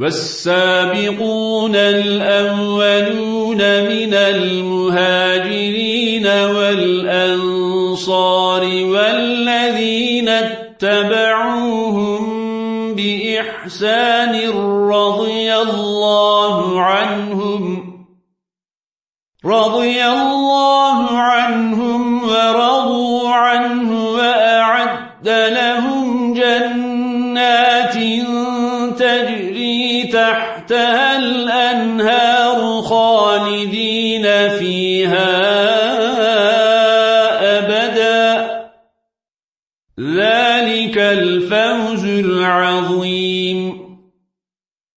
والسابقون الأولون من المهاجرين والأنصار والذين اتبعوهم بإحسان رضي الله عنهم رضي الله عنهم ورضوا عنه وأعد لهم جنات تجري تحتها الأنهار خالدين فيها أبدا. ذلك الفوز العظيم.